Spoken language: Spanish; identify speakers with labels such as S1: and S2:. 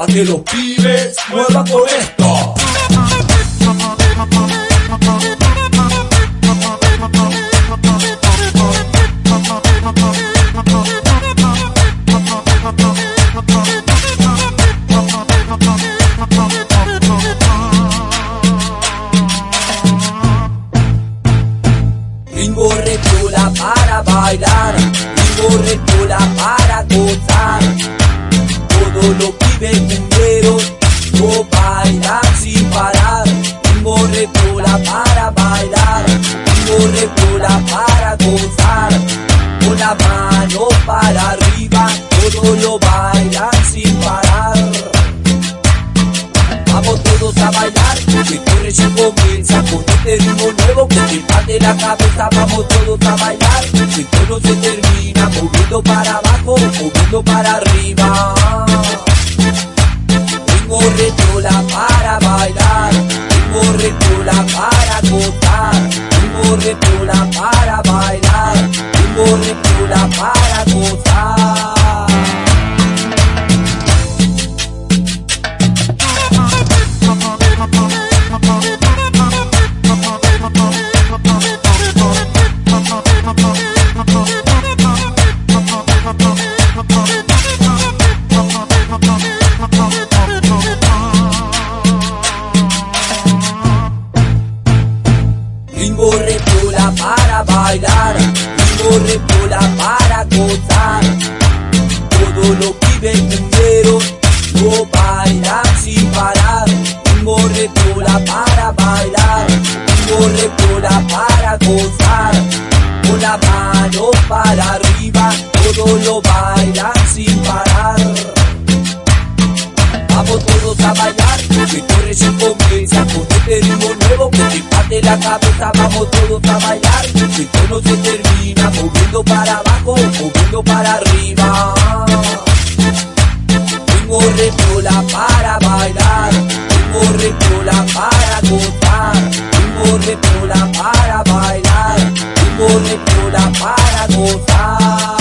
S1: pa' que los pibes muevan con esto. Recula para bailar, para gozar. Todos cumberos no bailan sin parar. Ringo recula para bailar, Ringo recula para gozar. Con la mano para arriba, todos lo bailan sin parar. Vamos todos a bailar, que esto recién comienza con este ritmo nuevo que te parte la cabeza. Vamos todos a bailar, que esto no se termina, moviendo para abajo, moviendo para arriba. Para gozar, tengo retola para bailar, tengo retola para gozar. Ringo recula para bailar, Ringo recula para gozar. Todos los pibes cumberos no bailan sin parar. Ringo recula para bailar, Ringo recula para gozar. Con la mano para arriba, todos lo bailan sin parar. Vamos todos a bailar, que esto recién comienza con este ritmo nuevo que te parte la cabeza. Vamos todos a bailar, que esto no se termina, moviendo para abajo, moviendo para arriba. Tengo retola para bailar, tengo retola para gozar, tengo retola para bailar, tengo retola para gozar.